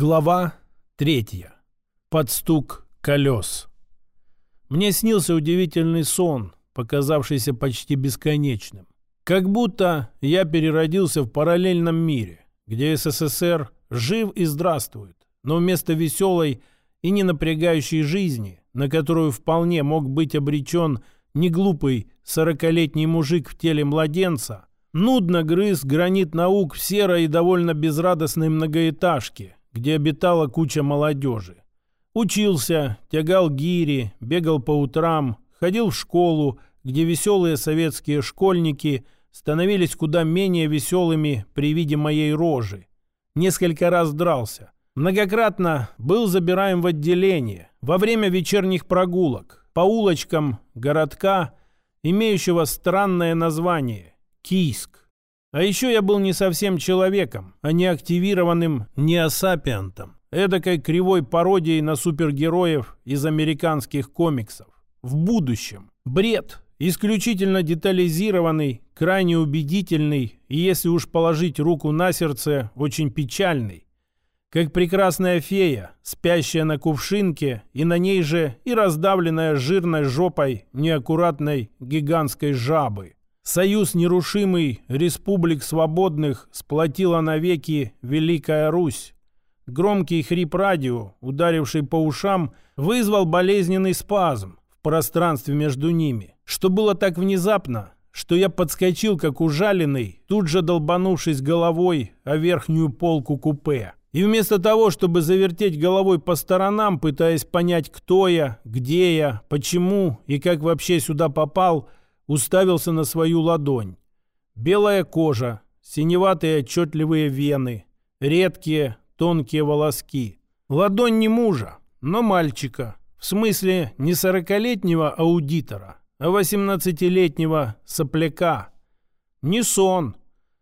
Глава третья. Под стук колес. Мне снился удивительный сон, показавшийся почти бесконечным. Как будто я переродился в параллельном мире, где СССР жив и здравствует, но вместо веселой и не напрягающей жизни, на которую вполне мог быть обречен неглупый сорокалетний мужик в теле младенца, нудно грыз гранит наук в серой и довольно безрадостной многоэтажке, где обитала куча молодежи. Учился, тягал гири, бегал по утрам, ходил в школу, где веселые советские школьники становились куда менее веселыми при виде моей рожи. Несколько раз дрался. Многократно был забираем в отделение во время вечерних прогулок по улочкам городка, имеющего странное название – Кийск. А еще я был не совсем человеком, а не активированным неосапиантом, эдакой кривой пародией на супергероев из американских комиксов. В будущем. Бред, исключительно детализированный, крайне убедительный и, если уж положить руку на сердце, очень печальный. Как прекрасная фея, спящая на кувшинке, и на ней же и раздавленная жирной жопой неаккуратной гигантской жабы. Союз нерушимый республик свободных сплотила навеки Великая Русь. Громкий хрип радио, ударивший по ушам, вызвал болезненный спазм в пространстве между ними, что было так внезапно, что я подскочил, как ужаленный, тут же долбанувшись головой о верхнюю полку купе. И вместо того, чтобы завертеть головой по сторонам, пытаясь понять, кто я, где я, почему и как вообще сюда попал, уставился на свою ладонь. Белая кожа, синеватые отчетливые вены, редкие тонкие волоски. Ладонь не мужа, но мальчика. В смысле не сорокалетнего аудитора, а восемнадцатилетнего сопляка. Не сон.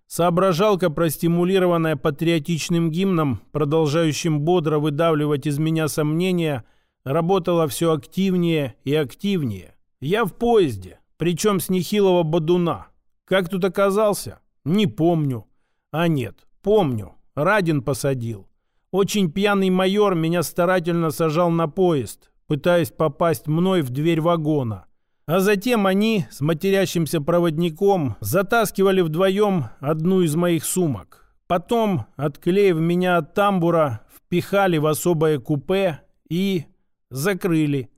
Соображалка, простимулированная патриотичным гимном, продолжающим бодро выдавливать из меня сомнения, работала все активнее и активнее. Я в поезде, причем с нехилого бодуна. Как тут оказался? Не помню. А нет, помню. Радин посадил. Очень пьяный майор меня старательно сажал на поезд, пытаясь попасть мной в дверь вагона. А затем они с матерящимся проводником затаскивали вдвоем одну из моих сумок. Потом, отклеив меня от тамбура, впихали в особое купе и закрыли.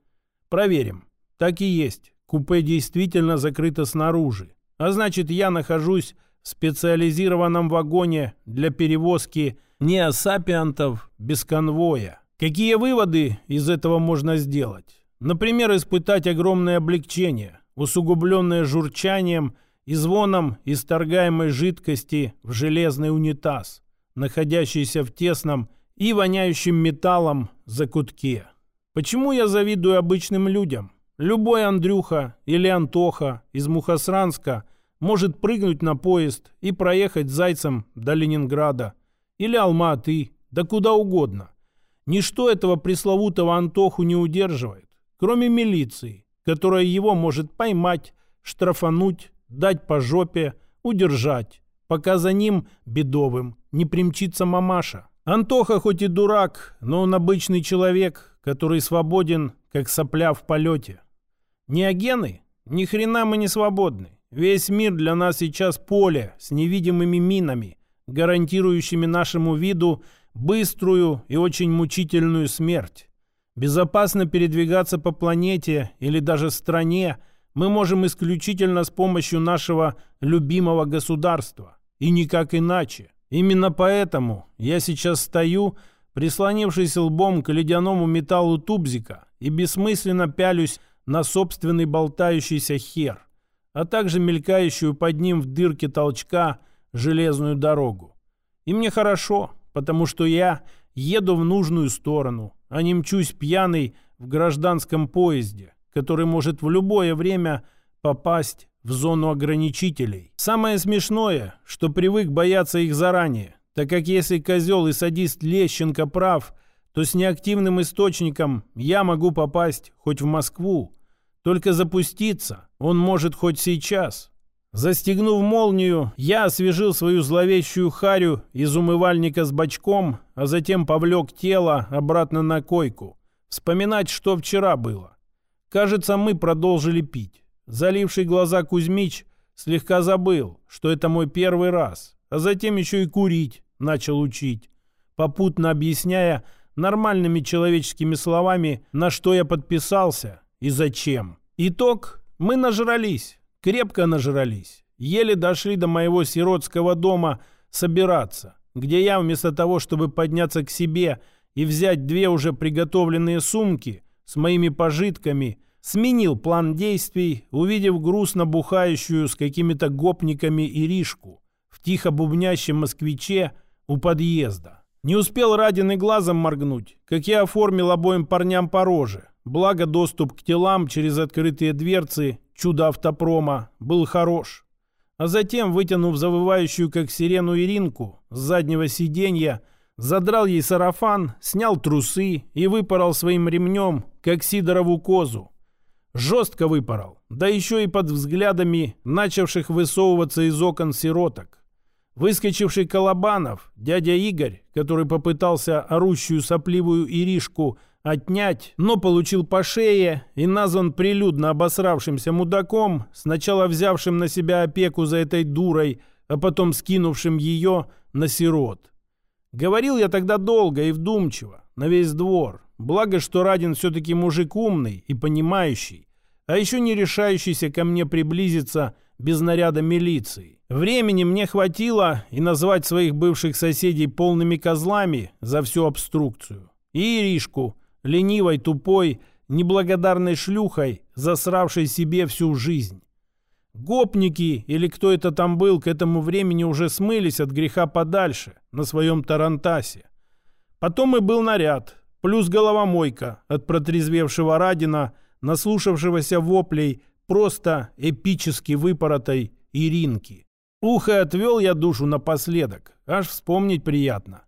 Проверим. Так и есть. Купе действительно закрыто снаружи. А значит, я нахожусь в специализированном вагоне для перевозки неосапиантов без конвоя. Какие выводы из этого можно сделать? Например, испытать огромное облегчение, усугубленное журчанием и звоном исторгаемой жидкости в железный унитаз, находящийся в тесном и воняющем металлом закутке. Почему я завидую обычным людям? Любой Андрюха или Антоха из Мухосранска может прыгнуть на поезд и проехать зайцем до Ленинграда или Алматы, да куда угодно. Ничто этого пресловутого Антоху не удерживает, кроме милиции, которая его может поймать, штрафануть, дать по жопе, удержать, пока за ним, бедовым, не примчится мамаша. Антоха хоть и дурак, но он обычный человек, который свободен, как сопля в полете. Не агены? Ни хрена мы не свободны. Весь мир для нас сейчас поле с невидимыми минами, гарантирующими нашему виду быструю и очень мучительную смерть. Безопасно передвигаться по планете или даже стране мы можем исключительно с помощью нашего любимого государства. И никак иначе. Именно поэтому я сейчас стою, прислонившись лбом к ледяному металлу тубзика и бессмысленно пялюсь на собственный болтающийся хер, а также мелькающую под ним в дырке толчка железную дорогу. И мне хорошо, потому что я еду в нужную сторону, а не мчусь пьяный в гражданском поезде, который может в любое время попасть в зону ограничителей. Самое смешное, что привык бояться их заранее, так как если козел и садист Лещенко прав, то с неактивным источником я могу попасть хоть в Москву, только запуститься он может хоть сейчас. Застегнув молнию, я освежил свою зловещую харю из умывальника с бачком, а затем повлек тело обратно на койку. Вспоминать, что вчера было. Кажется, мы продолжили пить. Заливший глаза Кузьмич слегка забыл, что это мой первый раз, а затем еще и курить начал учить, попутно объясняя нормальными человеческими словами, на что я подписался и зачем. Итог – мы нажрались. Крепко нажрались. Еле дошли до моего сиротского дома собираться, где я вместо того, чтобы подняться к себе и взять две уже приготовленные сумки с моими пожитками, сменил план действий, увидев грустно бухающую с какими-то гопниками Иришку в тихо бубнящем москвиче у подъезда. Не успел Радин и глазом моргнуть, как я оформил обоим парням по роже. Благо доступ к телам через открытые дверцы чудо автопрома, был хорош. А затем, вытянув завывающую, как сирену, Иринку с заднего сиденья, задрал ей сарафан, снял трусы и выпорол своим ремнем, как Сидорову козу. Жестко выпорол, да еще и под взглядами начавших высовываться из окон сироток. Выскочивший Колобанов, дядя Игорь, который попытался орущую сопливую Иришку отнять, но получил по шее и назван прилюдно обосравшимся мудаком, сначала взявшим на себя опеку за этой дурой, а потом скинувшим ее на сирот. Говорил я тогда долго и вдумчиво, на весь двор. Благо, что Радин все-таки мужик умный и понимающий, а еще не решающийся ко мне приблизиться без наряда милиции. Времени мне хватило и назвать своих бывших соседей полными козлами за всю обструкцию. И Иришку, ленивой, тупой, неблагодарной шлюхой, засравшей себе всю жизнь. Гопники или кто это там был, к этому времени уже смылись от греха подальше, на своем Тарантасе. Потом и был наряд, плюс головомойка от протрезвевшего Радина, наслушавшегося воплей просто эпически выпоротой Иринки. Ухо отвел я душу напоследок, аж вспомнить приятно.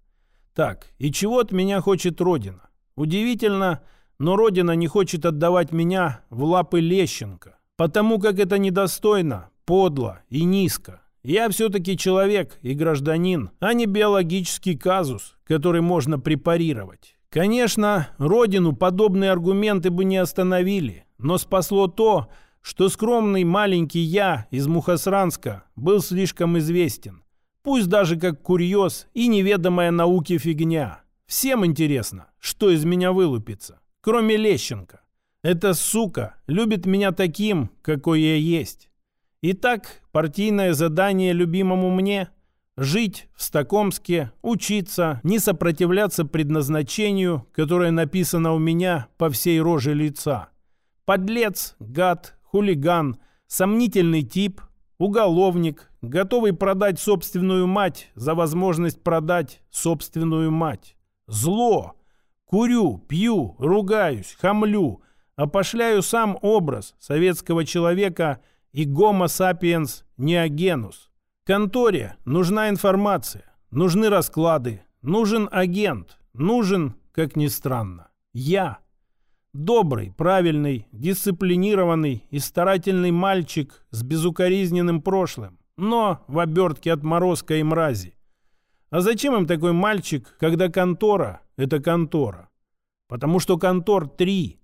Так, и чего от меня хочет Родина? Удивительно, но Родина не хочет отдавать меня в лапы Лещенко, потому как это недостойно, подло и низко. Я все-таки человек и гражданин, а не биологический казус, который можно препарировать. Конечно, Родину подобные аргументы бы не остановили, но спасло то, что скромный маленький я из Мухосранска был слишком известен. Пусть даже как курьез и неведомая науке фигня. Всем интересно, что из меня вылупится, кроме Лещенко. Эта сука любит меня таким, какой я есть. Итак, партийное задание любимому мне – жить в Стокомске, учиться, не сопротивляться предназначению, которое написано у меня по всей роже лица. Подлец, гад, хулиган, сомнительный тип, уголовник, готовый продать собственную мать за возможность продать собственную мать. Зло. Курю, пью, ругаюсь, хамлю, опошляю сам образ советского человека и гомо сапиенс неогенус. Конторе нужна информация, нужны расклады, нужен агент, нужен, как ни странно, я. Добрый, правильный, дисциплинированный и старательный мальчик с безукоризненным прошлым, но в обертке отморозка и мрази. А зачем им такой мальчик, когда контора – это контора? Потому что контор три.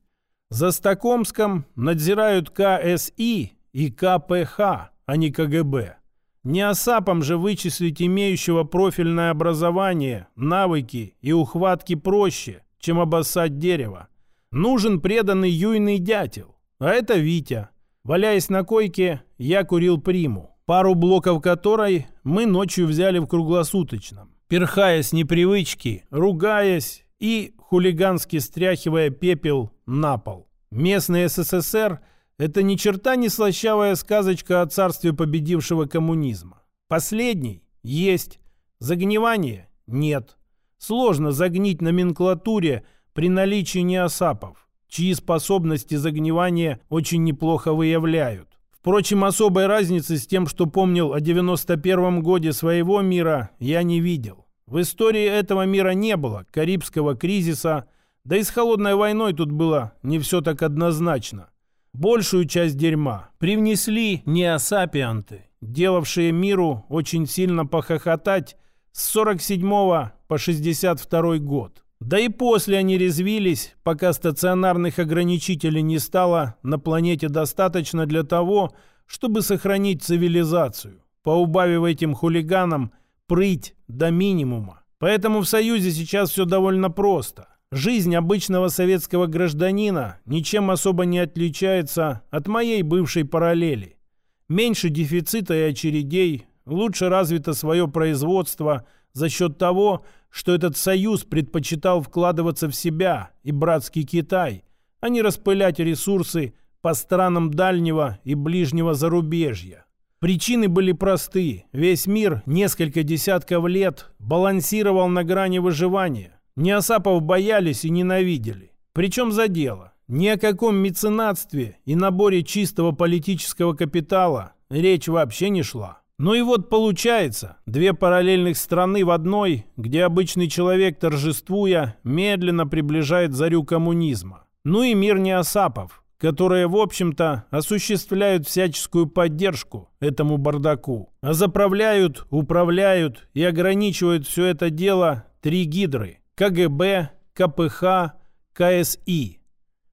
За Стокомском надзирают КСИ и КПХ, а не КГБ. Не осапом же вычислить имеющего профильное образование, навыки и ухватки проще, чем обоссать дерево. Нужен преданный юйный дятел, а это Витя. Валяясь на койке, я курил приму пару блоков которой мы ночью взяли в круглосуточном, перхая с непривычки, ругаясь и хулигански стряхивая пепел на пол. Местный СССР – это ни черта не слащавая сказочка о царстве победившего коммунизма. Последний – есть. Загнивание – нет. Сложно загнить номенклатуре при наличии неосапов, чьи способности загнивания очень неплохо выявляют. Впрочем, особой разницы с тем, что помнил о 91-м годе своего мира, я не видел. В истории этого мира не было Карибского кризиса, да и с холодной войной тут было не все так однозначно. Большую часть дерьма привнесли неосапианты делавшие миру очень сильно похохотать с 47 по 62 год. Да и после они резвились, пока стационарных ограничителей не стало на планете достаточно для того, чтобы сохранить цивилизацию, поубавив этим хулиганам прыть до минимума. Поэтому в Союзе сейчас все довольно просто. Жизнь обычного советского гражданина ничем особо не отличается от моей бывшей параллели. Меньше дефицита и очередей, лучше развито свое производство за счет того, что этот союз предпочитал вкладываться в себя и братский Китай, а не распылять ресурсы по странам дальнего и ближнего зарубежья. Причины были просты. Весь мир несколько десятков лет балансировал на грани выживания. Неосапов боялись и ненавидели. Причем за дело. Ни о каком меценатстве и наборе чистого политического капитала речь вообще не шла. Ну и вот получается, две параллельных страны в одной, где обычный человек, торжествуя, медленно приближает зарю коммунизма. Ну и мир неосапов, которые, в общем-то, осуществляют всяческую поддержку этому бардаку. А заправляют, управляют и ограничивают все это дело три гидры – КГБ, КПХ, КСИ.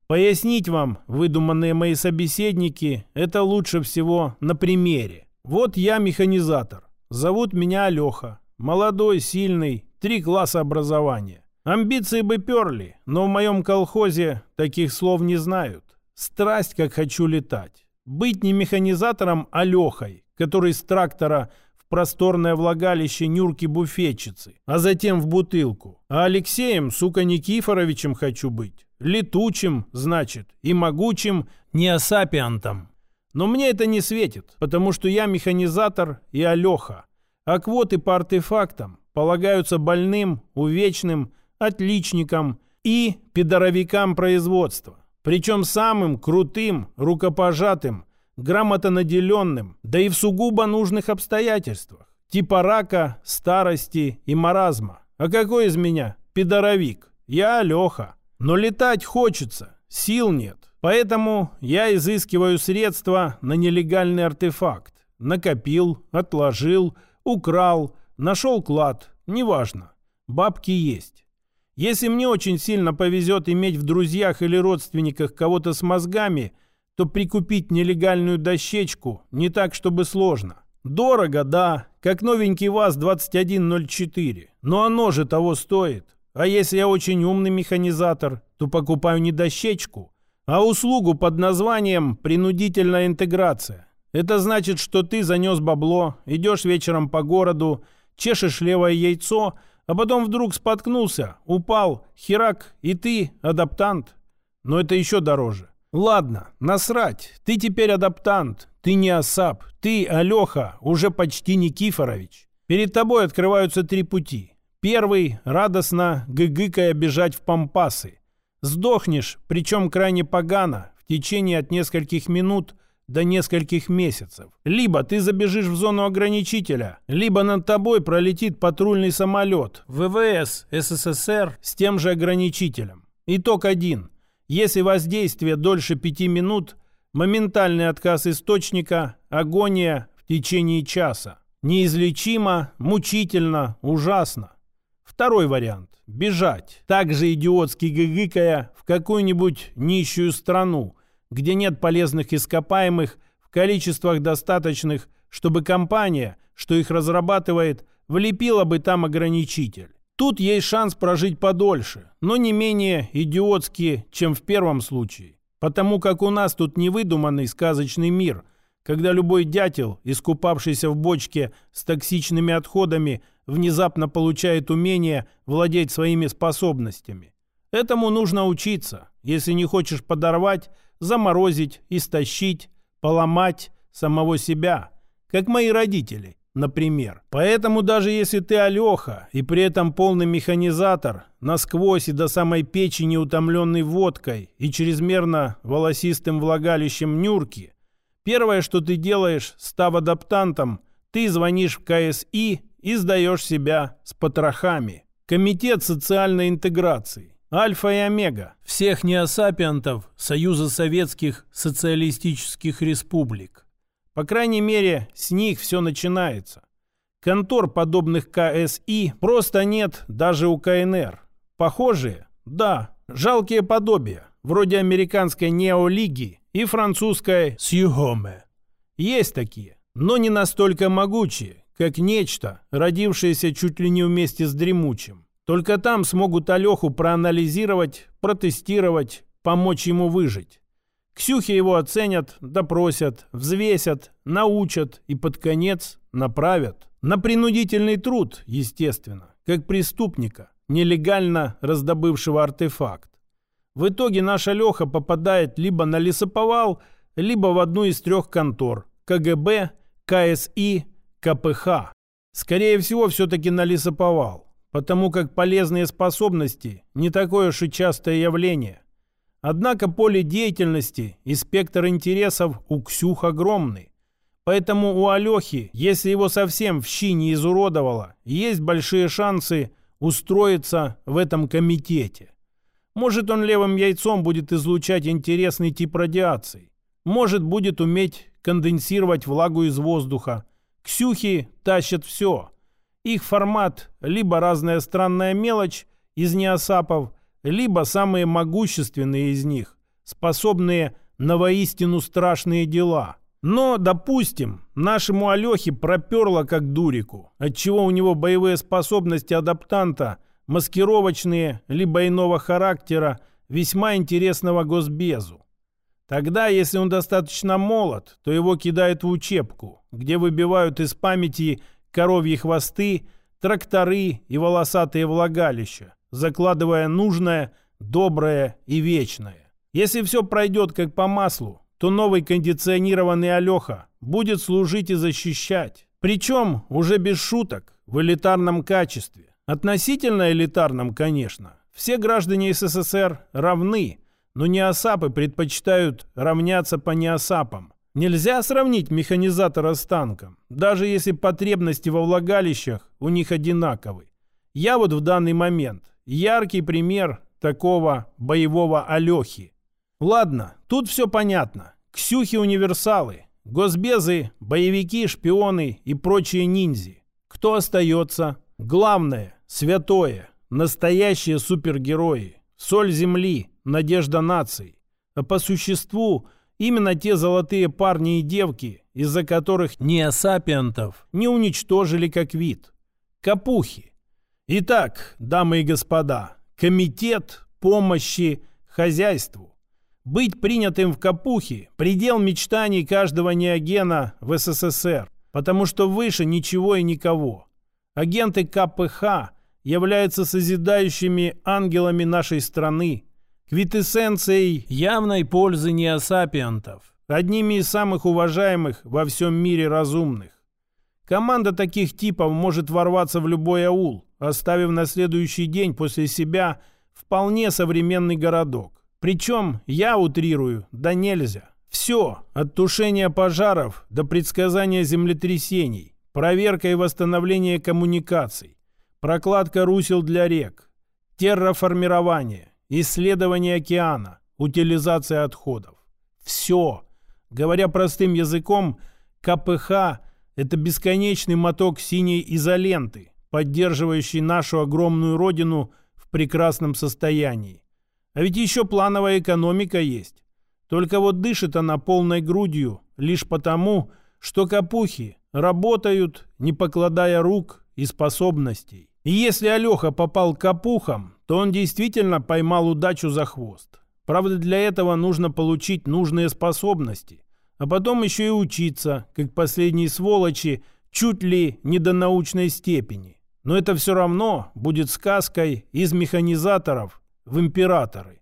Пояснить вам, выдуманные мои собеседники, это лучше всего на примере. Вот я механизатор. Зовут меня Алеха. Молодой, сильный, три класса образования. Амбиции бы перли, но в моем колхозе таких слов не знают. Страсть, как хочу летать. Быть не механизатором, а Лехой, который с трактора в просторное влагалище Нюрки-буфетчицы, а затем в бутылку. А Алексеем, сука, Никифоровичем хочу быть. Летучим, значит, и могучим неосапиантом. Но мне это не светит, потому что я механизатор и Алеха. А квоты по артефактам полагаются больным, увечным, отличникам и пидоровикам производства. Причем самым крутым, рукопожатым, грамотонаделенным, да и в сугубо нужных обстоятельствах. Типа рака, старости и маразма. А какой из меня пидоровик? Я Алеха. Но летать хочется, сил нет. Поэтому я изыскиваю средства на нелегальный артефакт. Накопил, отложил, украл, нашел клад. Неважно. Бабки есть. Если мне очень сильно повезет иметь в друзьях или родственниках кого-то с мозгами, то прикупить нелегальную дощечку не так, чтобы сложно. Дорого, да, как новенький ВАЗ-2104, но оно же того стоит. А если я очень умный механизатор, то покупаю не дощечку, а услугу под названием «принудительная интеграция». Это значит, что ты занес бабло, идешь вечером по городу, чешешь левое яйцо, а потом вдруг споткнулся, упал, херак, и ты адаптант. Но это еще дороже. Ладно, насрать, ты теперь адаптант, ты не Асап, ты, Алеха, уже почти Никифорович. Перед тобой открываются три пути. Первый – радостно, гыгыкая бежать в пампасы. Сдохнешь, причем крайне погано, в течение от нескольких минут до нескольких месяцев. Либо ты забежишь в зону ограничителя, либо над тобой пролетит патрульный самолет ВВС СССР с тем же ограничителем. Итог один. Если воздействие дольше пяти минут, моментальный отказ источника, агония в течение часа. Неизлечимо, мучительно, ужасно. Второй вариант – бежать, также идиотски гыгыкая в какую-нибудь нищую страну, где нет полезных ископаемых в количествах достаточных, чтобы компания, что их разрабатывает, влепила бы там ограничитель. Тут есть шанс прожить подольше, но не менее идиотски, чем в первом случае. Потому как у нас тут невыдуманный сказочный мир, когда любой дятел, искупавшийся в бочке с токсичными отходами – внезапно получает умение владеть своими способностями. Этому нужно учиться, если не хочешь подорвать, заморозить, истощить, поломать самого себя, как мои родители, например. Поэтому даже если ты Алеха и при этом полный механизатор, насквозь и до самой печени утомленный водкой и чрезмерно волосистым влагалищем нюрки, первое, что ты делаешь, став адаптантом, ты звонишь в КСИ и сдаешь себя с потрохами. Комитет социальной интеграции. Альфа и Омега. Всех неосапиантов Союза Советских Социалистических Республик. По крайней мере, с них все начинается. Контор, подобных КСИ, просто нет даже у КНР. Похожие? Да, жалкие подобия, вроде американской неолиги и французской Сьюгоме. Есть такие, но не настолько могучие, как нечто, родившееся чуть ли не вместе с дремучим. Только там смогут Алеху проанализировать, протестировать, помочь ему выжить. Ксюхи его оценят, допросят, взвесят, научат и под конец направят. На принудительный труд, естественно, как преступника, нелегально раздобывшего артефакт. В итоге наша Леха попадает либо на лесоповал, либо в одну из трех контор – КГБ, КСИ, КПХ. Скорее всего, все-таки на лесоповал, потому как полезные способности – не такое уж и частое явление. Однако поле деятельности и спектр интересов у Ксюх огромный. Поэтому у Алехи, если его совсем в щи не изуродовало, есть большие шансы устроиться в этом комитете. Может, он левым яйцом будет излучать интересный тип радиации. Может, будет уметь конденсировать влагу из воздуха. Ксюхи тащат все. Их формат – либо разная странная мелочь из неосапов, либо самые могущественные из них, способные на воистину страшные дела – но, допустим, нашему Алехе проперло как дурику, отчего у него боевые способности адаптанта, маскировочные, либо иного характера, весьма интересного госбезу. Тогда, если он достаточно молод, то его кидают в учебку, где выбивают из памяти коровьи хвосты, тракторы и волосатые влагалища, закладывая нужное, доброе и вечное. Если все пройдет как по маслу, то новый кондиционированный Алеха будет служить и защищать. Причем уже без шуток, в элитарном качестве. Относительно элитарном, конечно. Все граждане СССР равны, но неосапы предпочитают равняться по неосапам. Нельзя сравнить механизатора с танком, даже если потребности во влагалищах у них одинаковы. Я вот в данный момент яркий пример такого боевого Алехи. Ладно, тут все понятно. Ксюхи-универсалы, госбезы, боевики, шпионы и прочие ниндзи. Кто остается? Главное, святое, настоящие супергерои, соль земли, надежда наций. А по существу именно те золотые парни и девки, из-за которых неосапиантов не уничтожили как вид. Капухи. Итак, дамы и господа, комитет помощи хозяйству. Быть принятым в Капухи – предел мечтаний каждого неогена в СССР, потому что выше ничего и никого. Агенты КПХ являются созидающими ангелами нашей страны, квитэссенцией явной пользы неосапиантов, одними из самых уважаемых во всем мире разумных. Команда таких типов может ворваться в любой аул, оставив на следующий день после себя вполне современный городок. Причем, я утрирую, да нельзя. Все, от тушения пожаров до предсказания землетрясений, проверка и восстановление коммуникаций, прокладка русел для рек, терраформирование, исследование океана, утилизация отходов. Все. Говоря простым языком, КПХ – это бесконечный моток синей изоленты, поддерживающий нашу огромную родину в прекрасном состоянии. А ведь еще плановая экономика есть. Только вот дышит она полной грудью лишь потому, что капухи работают, не покладая рук и способностей. И если Алеха попал капухам, то он действительно поймал удачу за хвост. Правда, для этого нужно получить нужные способности, а потом еще и учиться, как последние сволочи, чуть ли не до научной степени. Но это все равно будет сказкой из механизаторов в императоры.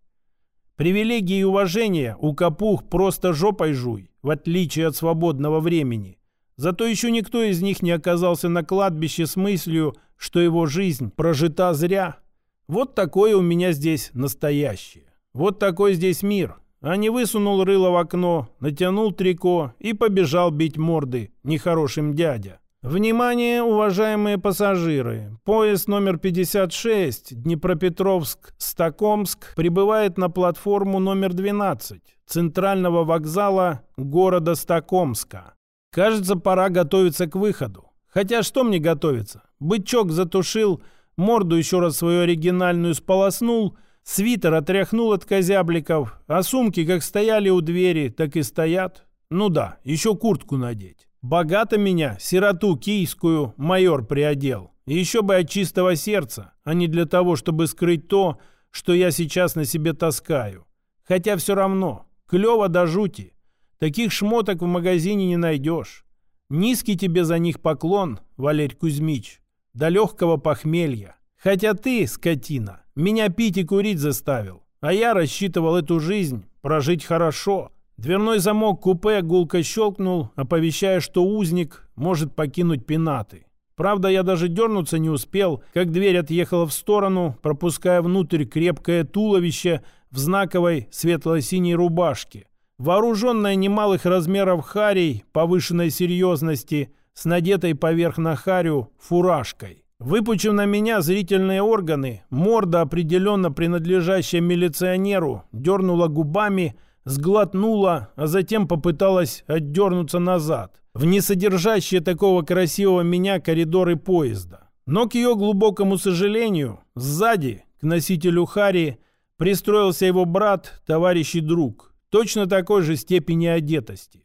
Привилегии и уважения у капух просто жопой жуй, в отличие от свободного времени. Зато еще никто из них не оказался на кладбище с мыслью, что его жизнь прожита зря. Вот такое у меня здесь настоящее. Вот такой здесь мир. А не высунул рыло в окно, натянул трико и побежал бить морды нехорошим дядя. Внимание, уважаемые пассажиры! Поезд номер 56 Днепропетровск-Стокомск прибывает на платформу номер 12 центрального вокзала города Стокомска. Кажется, пора готовиться к выходу. Хотя что мне готовиться? Бычок затушил, морду еще раз свою оригинальную сполоснул, свитер отряхнул от козябликов, а сумки как стояли у двери, так и стоят. Ну да, еще куртку надеть. Богато меня, сироту кийскую, майор приодел. Еще бы от чистого сердца, а не для того, чтобы скрыть то, что я сейчас на себе таскаю. Хотя все равно, клево до жути. Таких шмоток в магазине не найдешь. Низкий тебе за них поклон, Валерь Кузьмич. До легкого похмелья. Хотя ты, скотина, меня пить и курить заставил. А я рассчитывал эту жизнь прожить хорошо. Дверной замок купе гулко щелкнул, оповещая, что узник может покинуть пенаты. Правда, я даже дернуться не успел, как дверь отъехала в сторону, пропуская внутрь крепкое туловище в знаковой светло-синей рубашке вооруженная немалых размеров харей повышенной серьезности с надетой поверх на харю фуражкой. Выпучив на меня зрительные органы, морда, определенно принадлежащая милиционеру, дернула губами, сглотнула, а затем попыталась отдернуться назад, в несодержащие такого красивого меня коридоры поезда. Но к ее глубокому сожалению, сзади, к носителю Хари, пристроился его брат, товарищ и друг – точно такой же степени одетости.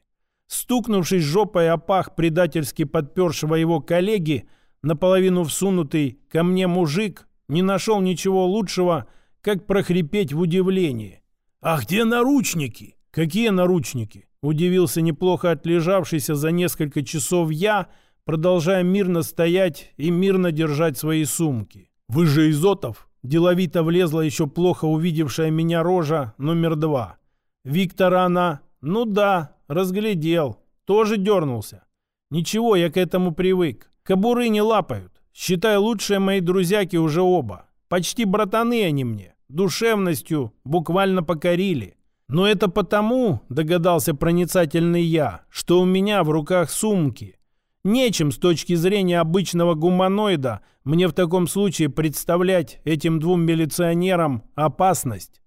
Стукнувшись жопой о пах предательски подпершего его коллеги, наполовину всунутый ко мне мужик не нашел ничего лучшего, как прохрипеть в удивлении. «А где наручники?» «Какие наручники?» – удивился неплохо отлежавшийся за несколько часов я, продолжая мирно стоять и мирно держать свои сумки. «Вы же Изотов?» – деловито влезла еще плохо увидевшая меня рожа номер два – Виктора она... Ну да, разглядел. Тоже дернулся. Ничего, я к этому привык. Кобуры не лапают. Считай, лучшие мои друзьяки уже оба. Почти братаны они мне. Душевностью буквально покорили. Но это потому, догадался проницательный я, что у меня в руках сумки. Нечем с точки зрения обычного гуманоида мне в таком случае представлять этим двум милиционерам опасность.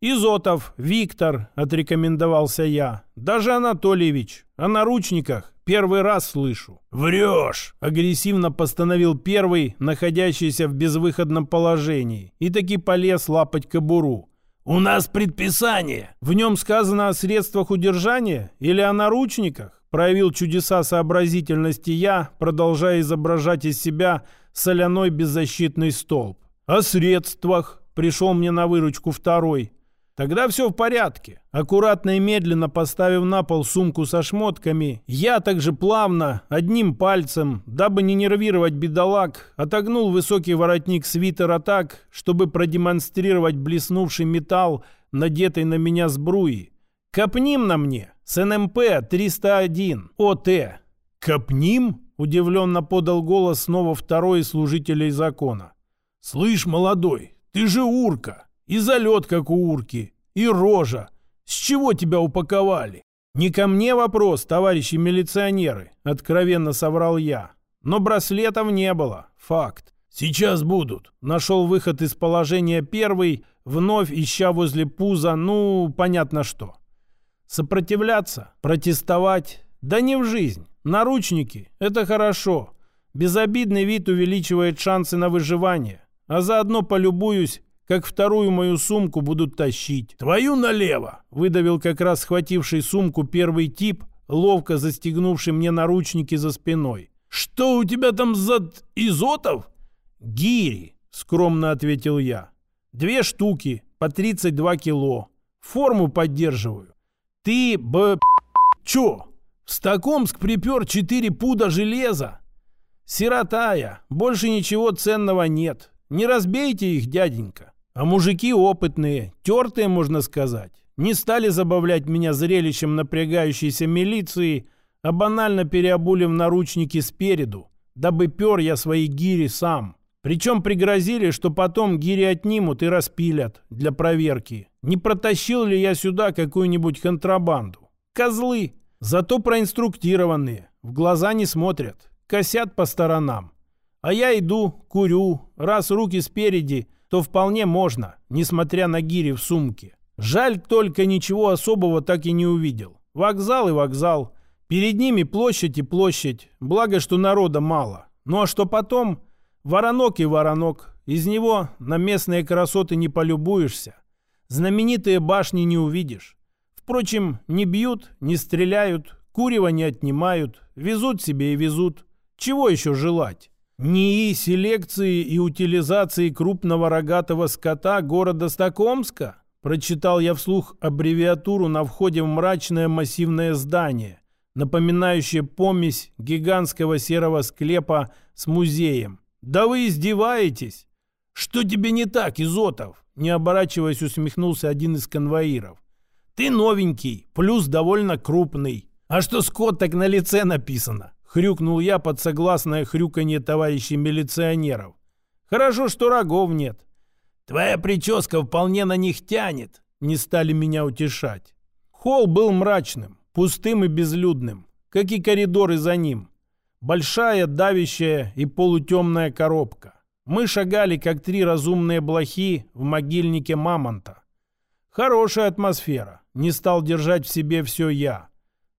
«Изотов, Виктор», — отрекомендовался я. «Даже Анатольевич. О наручниках первый раз слышу». «Врешь!» — агрессивно постановил первый, находящийся в безвыходном положении, и таки полез лапать кобуру. «У нас предписание!» «В нем сказано о средствах удержания или о наручниках?» Проявил чудеса сообразительности я, продолжая изображать из себя соляной беззащитный столб. «О средствах!» Пришел мне на выручку второй. Тогда все в порядке. Аккуратно и медленно поставив на пол сумку со шмотками, я также плавно, одним пальцем, дабы не нервировать бедолаг, отогнул высокий воротник свитера так, чтобы продемонстрировать блеснувший металл, надетый на меня сбруи. «Копним на мне! С НМП-301! ОТ!» «Копним?» – удивленно подал голос снова второй из служителей закона. «Слышь, молодой, ты же урка!» И залет, как у урки. И рожа. С чего тебя упаковали? Не ко мне вопрос, товарищи милиционеры, откровенно соврал я. Но браслетов не было. Факт. Сейчас будут. Нашел выход из положения первый, вновь ища возле пуза, ну, понятно что. Сопротивляться? Протестовать? Да не в жизнь. Наручники – это хорошо. Безобидный вид увеличивает шансы на выживание. А заодно полюбуюсь как вторую мою сумку будут тащить. «Твою налево!» — выдавил как раз схвативший сумку первый тип, ловко застегнувший мне наручники за спиной. «Что у тебя там за изотов?» «Гири», — скромно ответил я. «Две штуки, по 32 кило. Форму поддерживаю. Ты, б... чё? В Стокомск припер четыре пуда железа? Сиротая, больше ничего ценного нет. Не разбейте их, дяденька. А мужики опытные, тертые, можно сказать, не стали забавлять меня зрелищем напрягающейся милиции, а банально переобули в наручники спереду, дабы пер я свои гири сам. Причем пригрозили, что потом гири отнимут и распилят для проверки. Не протащил ли я сюда какую-нибудь контрабанду? Козлы! Зато проинструктированные, в глаза не смотрят, косят по сторонам. А я иду, курю, раз руки спереди – то вполне можно, несмотря на гири в сумке. Жаль только ничего особого так и не увидел. Вокзал и вокзал. Перед ними площадь и площадь, благо, что народа мало. Ну а что потом? Воронок и воронок. Из него на местные красоты не полюбуешься. Знаменитые башни не увидишь. Впрочем, не бьют, не стреляют, курева не отнимают, везут себе и везут. Чего еще желать? НИИ селекции и утилизации крупного рогатого скота города Стокомска? Прочитал я вслух аббревиатуру на входе в мрачное массивное здание, напоминающее помесь гигантского серого склепа с музеем. «Да вы издеваетесь!» «Что тебе не так, Изотов?» Не оборачиваясь, усмехнулся один из конвоиров. «Ты новенький, плюс довольно крупный. А что скот так на лице написано? Хрюкнул я под согласное хрюканье товарищей милиционеров. Хорошо, что рогов нет. Твоя прическа вполне на них тянет. Не стали меня утешать. Холл был мрачным, пустым и безлюдным, как и коридоры за ним. Большая, давящая и полутемная коробка. Мы шагали, как три разумные блохи в могильнике мамонта. Хорошая атмосфера. Не стал держать в себе все я.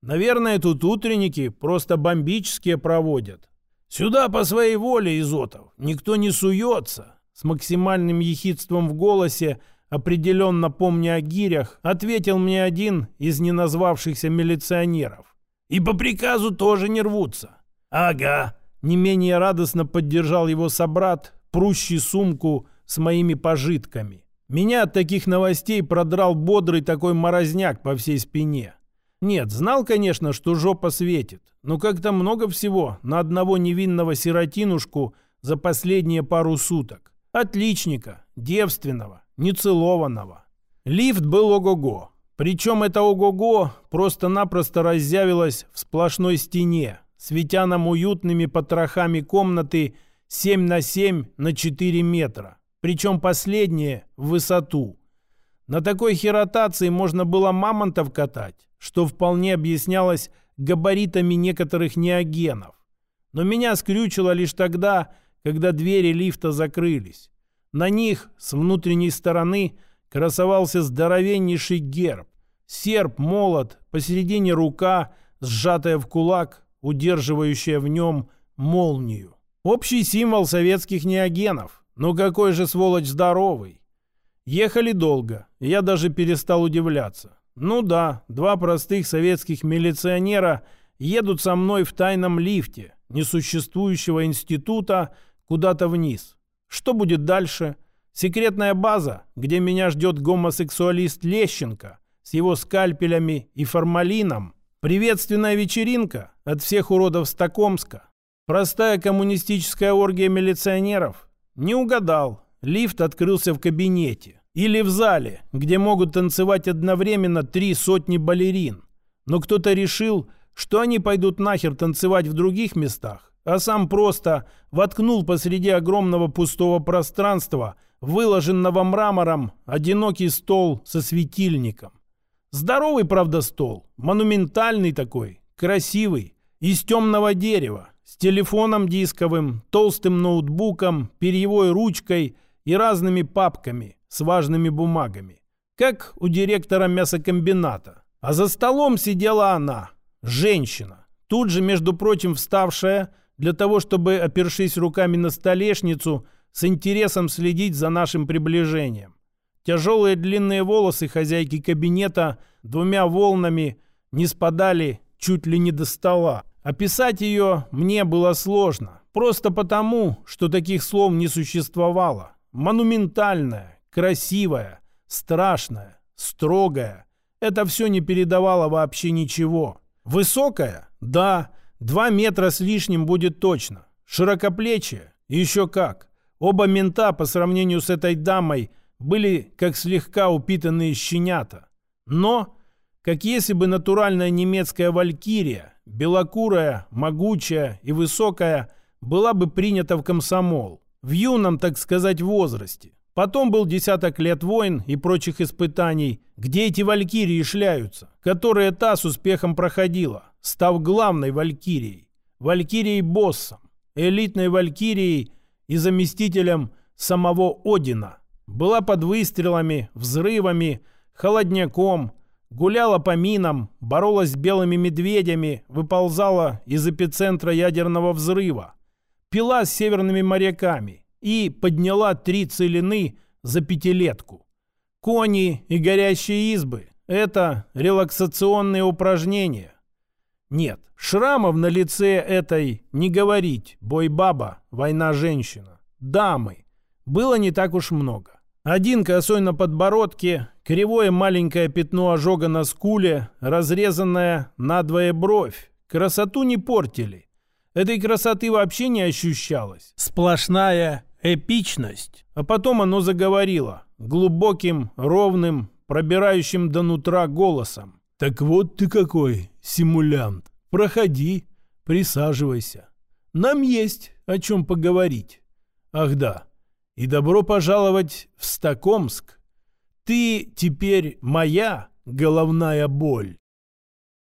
Наверное, тут утренники просто бомбические проводят. Сюда по своей воле, Изотов, никто не суется. С максимальным ехидством в голосе, определенно помня о гирях, ответил мне один из неназвавшихся милиционеров. И по приказу тоже не рвутся. Ага. Не менее радостно поддержал его собрат, прущий сумку с моими пожитками. Меня от таких новостей продрал бодрый такой морозняк по всей спине. Нет, знал, конечно, что жопа светит, но как-то много всего на одного невинного сиротинушку за последние пару суток. Отличника, девственного, нецелованного. Лифт был ого-го. Причем это ого-го просто-напросто разъявилось в сплошной стене, светя нам уютными потрохами комнаты 7 на 7 на 4 метра. Причем последние в высоту. На такой херотации можно было мамонтов катать что вполне объяснялось габаритами некоторых неогенов. Но меня скрючило лишь тогда, когда двери лифта закрылись. На них с внутренней стороны красовался здоровеннейший герб. Серп, молот, посередине рука, сжатая в кулак, удерживающая в нем молнию. Общий символ советских неогенов. Но какой же сволочь здоровый. Ехали долго, я даже перестал удивляться. Ну да, два простых советских милиционера едут со мной в тайном лифте несуществующего института куда-то вниз. Что будет дальше? Секретная база, где меня ждет гомосексуалист Лещенко с его скальпелями и формалином. Приветственная вечеринка от всех уродов Стокомска. Простая коммунистическая оргия милиционеров. Не угадал. Лифт открылся в кабинете. Или в зале, где могут танцевать одновременно три сотни балерин. Но кто-то решил, что они пойдут нахер танцевать в других местах, а сам просто воткнул посреди огромного пустого пространства, выложенного мрамором, одинокий стол со светильником. Здоровый, правда, стол, монументальный такой, красивый, из темного дерева, с телефоном дисковым, толстым ноутбуком, перьевой ручкой и разными папками – с важными бумагами, как у директора мясокомбината. А за столом сидела она, женщина, тут же, между прочим, вставшая для того, чтобы, опершись руками на столешницу, с интересом следить за нашим приближением. Тяжелые длинные волосы хозяйки кабинета двумя волнами не спадали чуть ли не до стола. Описать ее мне было сложно, просто потому, что таких слов не существовало. Монументальная, красивая, страшная, строгая. Это все не передавало вообще ничего. Высокая? Да, два метра с лишним будет точно. Широкоплечие? Еще как. Оба мента по сравнению с этой дамой были как слегка упитанные щенята. Но, как если бы натуральная немецкая валькирия, белокурая, могучая и высокая, была бы принята в комсомол. В юном, так сказать, возрасте. Потом был десяток лет войн и прочих испытаний, где эти валькирии шляются, которые та с успехом проходила, став главной валькирией, валькирией-боссом, элитной валькирией и заместителем самого Одина. Была под выстрелами, взрывами, холодняком, Гуляла по минам, боролась с белыми медведями, выползала из эпицентра ядерного взрыва. Пила с северными моряками и подняла три целины за пятилетку. Кони и горящие избы – это релаксационные упражнения. Нет, шрамов на лице этой не говорить, бой-баба, война-женщина, дамы. Было не так уж много. Один косой на подбородке, кривое маленькое пятно ожога на скуле, разрезанная надвое бровь. Красоту не портили. Этой красоты вообще не ощущалось. Сплошная эпичность. А потом оно заговорило глубоким, ровным, пробирающим до нутра голосом. «Так вот ты какой, симулянт. Проходи, присаживайся. Нам есть о чем поговорить. Ах да, и добро пожаловать в Стокомск. Ты теперь моя головная боль».